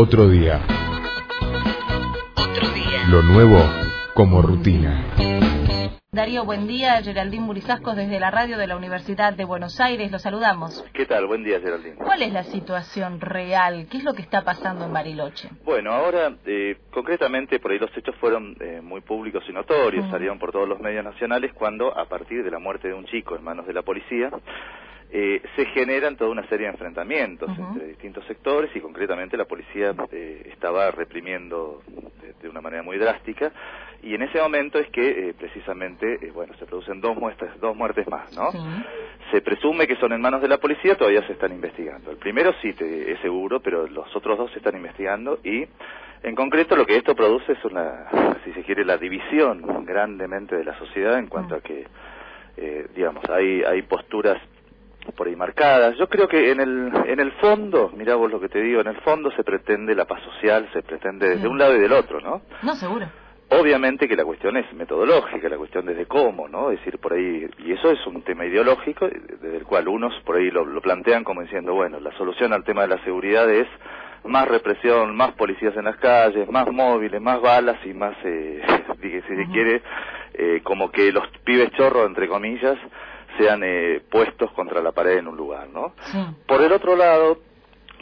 Otro día. Otro día. Lo nuevo como rutina. Darío, buen día. Geraldine Murizascos desde la radio de la Universidad de Buenos Aires. Los saludamos. ¿Qué tal? Buen día, Geraldine. ¿Cuál es la situación real? ¿Qué es lo que está pasando en Bariloche? Bueno, ahora, eh, concretamente, por ahí los hechos fueron eh, muy públicos y notorios, salieron por todos los medios nacionales cuando, a partir de la muerte de un chico en manos de la policía, eh, se generan toda una serie de enfrentamientos entre distintos sectores y concretamente la policía eh, estaba reprimiendo de, de una manera muy drástica y en ese momento es que eh, precisamente, eh, bueno, se producen dos muestras, dos muertes más, ¿no? Sí. Se presume que son en manos de la policía, todavía se están investigando. El primero sí te, es seguro, pero los otros dos se están investigando y en concreto lo que esto produce es una, si se quiere, la división grandemente de la sociedad en cuanto a que, eh, digamos, hay, hay posturas por ahí marcadas. Yo creo que en el, en el fondo, mira vos lo que te digo, en el fondo se pretende la paz social, se pretende desde un lado y del otro, ¿no? No, seguro. Obviamente que la cuestión es metodológica, la cuestión desde cómo, ¿no? Es decir, por ahí, y eso es un tema ideológico, desde el cual unos por ahí lo, lo plantean como diciendo, bueno, la solución al tema de la seguridad es más represión, más policías en las calles, más móviles, más balas y más, eh, si se quiere, eh, como que los pibes chorros, entre comillas, sean eh, puestos contra la pared en un lugar, ¿no? Sí. Por el otro lado,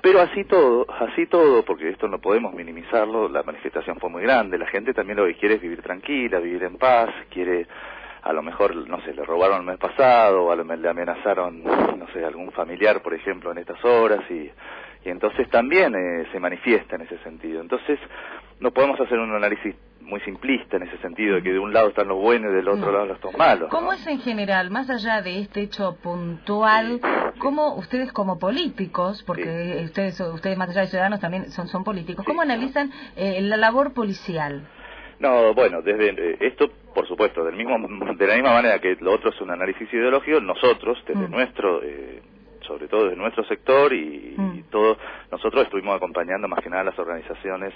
pero así todo, así todo, porque esto no podemos minimizarlo, la manifestación fue muy grande, la gente también lo que quiere es vivir tranquila, vivir en paz, quiere, a lo mejor, no sé, le robaron el mes pasado, o a lo mejor le amenazaron, no sé, algún familiar, por ejemplo, en estas horas, y, y entonces también eh, se manifiesta en ese sentido. Entonces, no podemos hacer un análisis muy simplista en ese sentido, de que de un lado están los buenos y del otro No. lado los malos. ¿Cómo ¿no? es en general, más allá de este hecho puntual, cómo ustedes como políticos, porque ustedes ustedes más allá de ciudadanos también son, son políticos, cómo Sí. analizan eh, la labor policial? No, bueno, desde eh, esto, por supuesto, del mismo, de la misma manera que lo otro es un análisis ideológico, nosotros, desde Mm. nuestro, eh, sobre todo desde nuestro sector y, Mm. y todo, nosotros estuvimos acompañando más que nada las organizaciones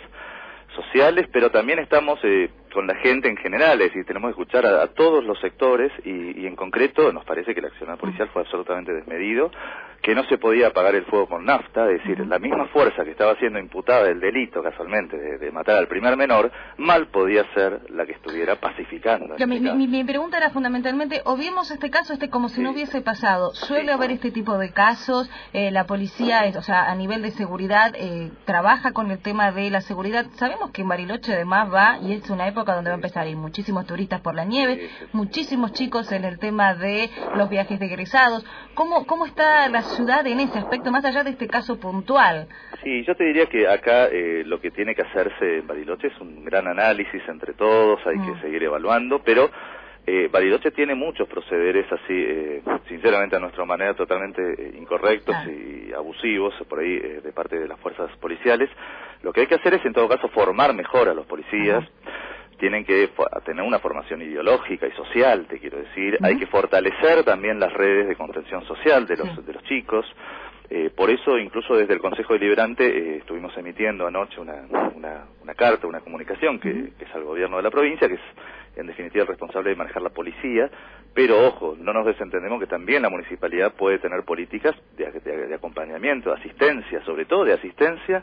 sociales, pero también estamos eh, con la gente en general, es decir, tenemos que escuchar a, todos los sectores y, y en concreto nos parece que el accionar policial fue absolutamente desmedido, que no se podía apagar el fuego con nafta, es decir, la misma fuerza que estaba siendo imputada del delito casualmente de, de matar al primer menor, mal podía ser la que estuviera pacificando. mi, este mi- pregunta era fundamentalmente, o vemos este caso este como si no hubiese pasado. Suele Sí. haber este tipo de casos, eh, la policía, es- o sea, a nivel de seguridad, eh, trabaja con el tema de la seguridad. Sabemos que en Bariloche además va, y es una época donde va a empezar a ir muchísimos turistas por la nieve, muchísimos chicos en el tema de los viajes de egresados. ¿Cómo, ¿Cómo está la ciudad en ese aspecto, más allá de este caso puntual? Sí, yo te diría que acá eh, lo que tiene que hacerse en Bariloche es un gran análisis entre todos, hay Mm. que seguir evaluando, pero eh, Bariloche tiene muchos procederes así, eh, sinceramente a nuestra manera, totalmente eh, incorrectos Claro. y abusivos por ahí eh, de parte de las fuerzas policiales. Lo que hay que hacer es en todo caso formar mejor a los policías. Tienen que tener una formación ideológica y social, te quiero decir. Hay que fortalecer también las redes de contención social de los, Sí. de los chicos. Eh, por eso, incluso desde el Consejo Deliberante, eh, estuvimos emitiendo anoche una, una, una carta, una comunicación que, que es al gobierno de la provincia, que es en definitiva el responsable de manejar la policía. Pero ojo, no nos desentendemos que también la municipalidad puede tener políticas de, de- de acompañamiento, de asistencia, sobre todo de asistencia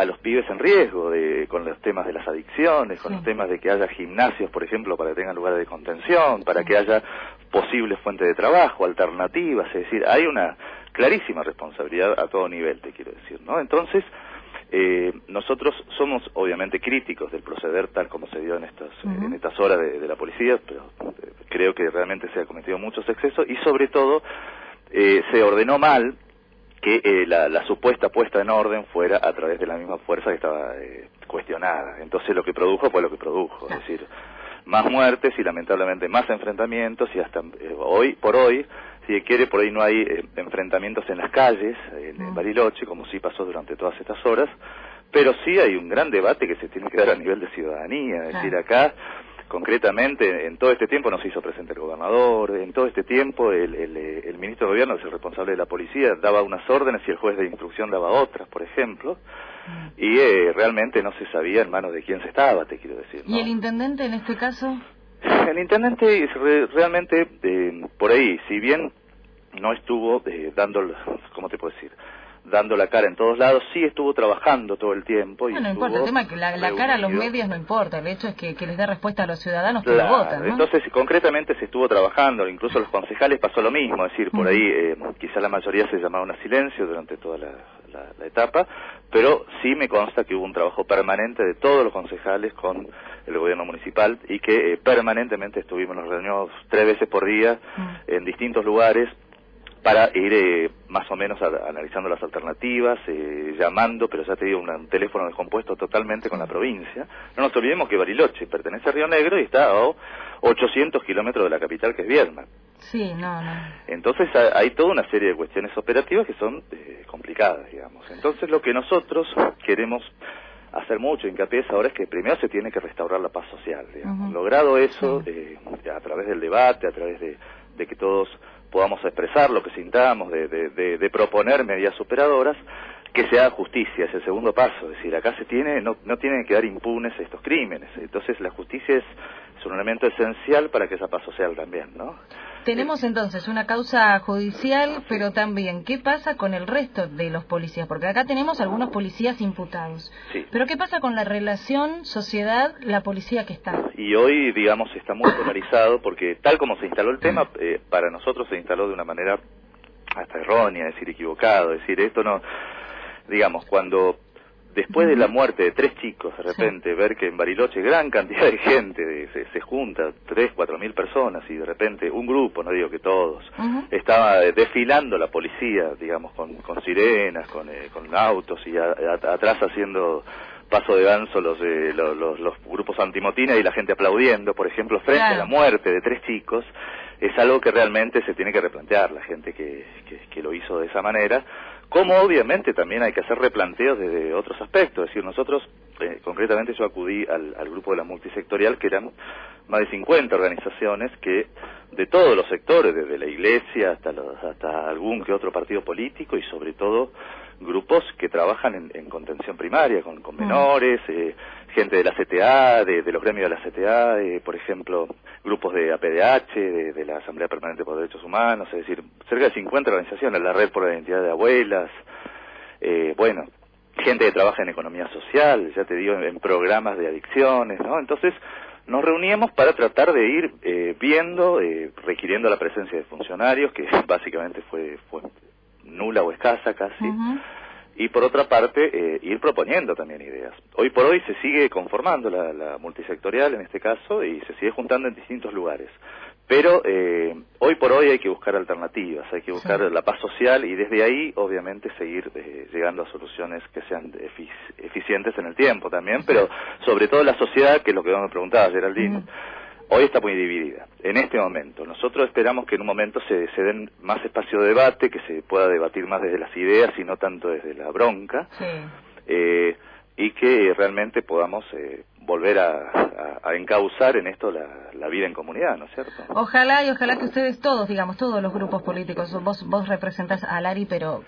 a los pibes en riesgo, de, con los temas de las adicciones, con Sí. los temas de que haya gimnasios, por ejemplo, para que tengan lugares de contención, para Sí. que haya posibles fuentes de trabajo, alternativas, es decir, hay una clarísima responsabilidad a todo nivel, te quiero decir, ¿no? Entonces, eh, nosotros somos obviamente críticos del proceder tal como se dio en estas, Ujú. en estas horas de, de la policía, pero eh, creo que realmente se ha cometido muchos excesos y sobre todo eh, se ordenó mal que eh, la, la supuesta puesta en orden fuera a través de la misma fuerza que estaba eh, cuestionada. Entonces lo que produjo fue lo que produjo, es decir, más muertes y lamentablemente más enfrentamientos y hasta eh, hoy por hoy, si quiere, por ahí no hay eh, enfrentamientos en las calles, en, en Mm. Bariloche, como sí pasó durante todas estas horas, pero sí hay un gran debate que se tiene que dar a nivel de ciudadanía, es Claro. decir, acá concretamente en todo este tiempo no se hizo presente el gobernador, en todo este tiempo el, el, el ministro de gobierno, que es el responsable de la policía, daba unas órdenes y el juez de instrucción daba otras, por ejemplo, y eh, realmente no se sabía en manos de quién se estaba, te quiero decir. ¿no? ¿Y el intendente en este caso? El intendente es re- realmente, eh, por ahí, si bien no estuvo eh, dando, ¿cómo te puedo decir? Dando la cara en todos lados, sí estuvo trabajando todo el tiempo. Y no, no importa, el tema es que la, cara a los medios no importa, el hecho es que, les dé respuesta a los ciudadanos que lo votan. Entonces, concretamente se estuvo trabajando, incluso los concejales pasó lo mismo, es decir, por ahí eh, quizá la mayoría se llamaron a silencio durante toda la, etapa, pero sí me consta que hubo un trabajo permanente de todos los concejales con el gobierno municipal y que eh, permanentemente estuvimos en reuniones tres veces por día en distintos lugares para ir eh, más o menos analizando las alternativas, eh, llamando, pero ya te digo, un, teléfono descompuesto totalmente con la provincia. No nos olvidemos que Bariloche pertenece a Río Negro y está a 800 kilómetros de la capital, que es Vierna. Sí, no, no. Entonces hay toda una serie de cuestiones operativas que son eh, complicadas, digamos. Entonces lo que nosotros queremos hacer mucho hincapié ahora es que primero se tiene que restaurar la paz social, digamos. Logrado eso, a través del debate, a través de, de que todos podamos expresar lo que sintamos, de, de, de, proponer medidas superadoras, que se haga justicia, es el segundo paso, es decir, acá se tiene, no, no tienen que quedar impunes estos crímenes, entonces la justicia es, es un elemento esencial para que esa paz social también, ¿no? Tenemos entonces una causa judicial, pero también, ¿qué pasa con el resto de los policías? Porque acá tenemos algunos policías imputados. Sí. Pero ¿qué pasa con la relación sociedad-la policía que está? Y hoy, digamos, está muy polarizado porque tal como se instaló el tema, eh, para nosotros se instaló de una manera hasta errónea, es decir, equivocado, es decir, esto no, digamos, cuando después de la muerte de tres chicos, de repente, ver que en Bariloche gran cantidad de gente se, junta, tres, cuatro mil personas, y de repente un grupo, no digo que todos, estaba desfilando la policía, digamos, con, con sirenas, con, eh, con autos, y atrás haciendo paso de ganso los, eh, los, los, grupos antimotina y la gente aplaudiendo, por ejemplo, frente a la muerte de tres chicos, es algo que realmente se tiene que replantear la gente que, que lo hizo de esa manera como obviamente también hay que hacer replanteos desde otros aspectos. Es decir, nosotros, eh, concretamente yo acudí al, grupo de la multisectorial, que eran más de 50 organizaciones que de todos los sectores, desde la iglesia hasta, hasta algún que otro partido político y sobre todo grupos que trabajan en, contención primaria, con, con mm. menores, eh, gente de la CTA, de, los gremios de la CTA, eh, por ejemplo, grupos de APDH, de, la Asamblea Permanente por Derechos Humanos, es decir, cerca de 50 organizaciones, la Red por la Identidad de Abuelas, eh, bueno, gente que trabaja en economía social, ya te digo, en, programas de adicciones, ¿no? Entonces, nos reuníamos para tratar de ir eh, viendo, eh, requiriendo la presencia de funcionarios, que básicamente fue, fue nula o escasa casi, y por otra parte eh, ir proponiendo también ideas. Hoy por hoy se sigue conformando la, multisectorial en este caso y se sigue juntando en distintos lugares. Pero eh, hoy por hoy hay que buscar alternativas, hay que buscar la paz social y desde ahí obviamente seguir eh, llegando a soluciones que sean eficientes en el tiempo también, pero sobre todo la sociedad, que es lo que me preguntaba Geraldine hoy está muy dividida, en este momento. Nosotros esperamos que en un momento se, se den más espacio de debate, que se pueda debatir más desde las ideas y no tanto desde la bronca, eh, y que realmente podamos eh, volver a, a, encauzar en esto la, vida en comunidad, ¿no es cierto? Ojalá y ojalá que ustedes todos, digamos, todos los grupos políticos, vos, vos representás a Lari, pero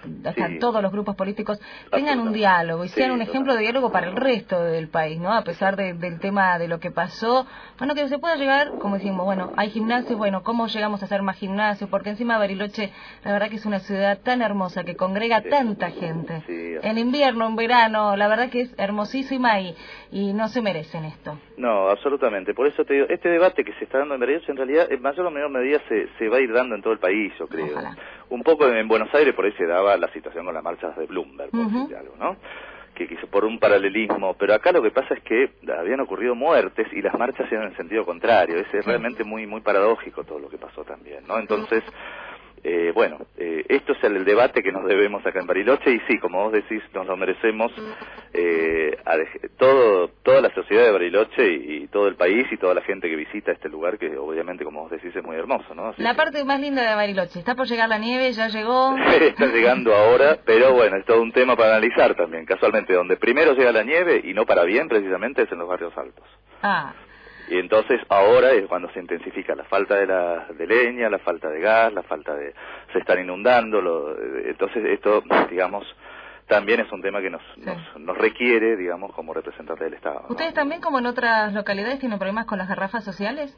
todos los grupos políticos tengan un diálogo y sean un ejemplo de diálogo para el resto del país, ¿no? A pesar del tema de lo que pasó, bueno, que se pueda llegar, como decimos, bueno, hay gimnasios, bueno, ¿cómo llegamos a hacer más gimnasios? Porque encima Bariloche, la verdad que es una ciudad tan hermosa que congrega tanta gente. en invierno, en verano, la verdad que es hermosísima y, y no se merece en esto. No, absolutamente. Por eso te digo, este debate que se está dando en Bariloche en realidad en mayor o menor medida se, se va a ir dando en todo el país, yo creo. Un poco en Buenos Aires por ahí se daba la situación con las marchas de Bloomberg, por decirte algo, ¿no? Que quiso por un paralelismo, pero acá lo que pasa es que habían ocurrido muertes y las marchas eran en el sentido contrario. Es realmente muy muy paradójico todo lo que pasó también, ¿no? Entonces eh, bueno, eh, esto es el, debate que nos debemos acá en Bariloche y sí, como vos decís, nos lo merecemos eh, todo, toda la sociedad de Bariloche y, todo el país y toda la gente que visita este lugar que obviamente, como vos decís, es muy hermoso, ¿no? la parte más linda de Bariloche, ¿está por llegar la nieve? ¿Ya llegó? está llegando ahora, pero bueno, es todo un tema para analizar también. Casualmente, donde primero llega la nieve y no para bien precisamente es en los barrios altos. Ah. Y entonces ahora es cuando se intensifica la falta de, la, de leña, la falta de gas, la falta de... se están inundando, lo, entonces esto, digamos, también es un tema que nos, nos, requiere, digamos, como representante del Estado. ¿Ustedes también, como en otras localidades, tienen problemas con las garrafas sociales?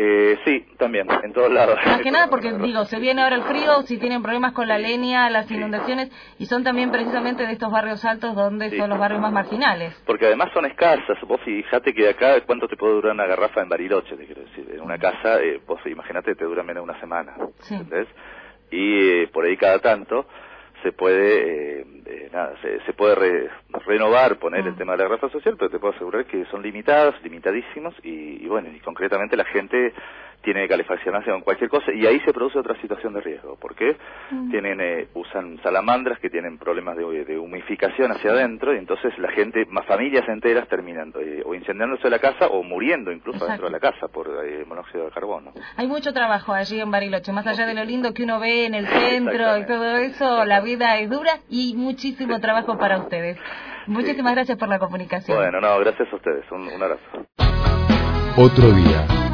Eh, sí, también, en todos lados. Más que nada porque, digo, se viene ahora el frío, si tienen problemas con la leña, las inundaciones, y son también precisamente de estos barrios altos donde son los barrios más marginales. Porque además son escasas. Vos fíjate que de acá, ¿cuánto te puede durar una garrafa en Bariloche? Te quiero decir. En una casa, eh, vos imagínate, te dura menos de una semana. Sí. ¿Entendés? Y eh, por ahí cada tanto se puede eh, eh, nada, se, se puede re- renovar, poner el Mm. tema de la garrafa social, pero te puedo asegurar que son limitados, limitadísimos, y, y bueno, y concretamente la gente tiene que calefaccionarse con cualquier cosa, y ahí se produce otra situación de riesgo, porque Mm. tienen eh, usan salamandras que tienen problemas de, de humificación hacia adentro, y entonces la gente, más familias enteras terminan eh, o incendiándose la casa o muriendo incluso Exacto. dentro de la casa por eh, monóxido de carbono. Hay mucho trabajo allí en Bariloche, más allá de lo lindo que uno ve en el centro y todo eso, la vida es dura y muchísimo trabajo para ustedes. Muchísimas gracias por la comunicación. Bueno, no, gracias a ustedes, un, un abrazo. Otro día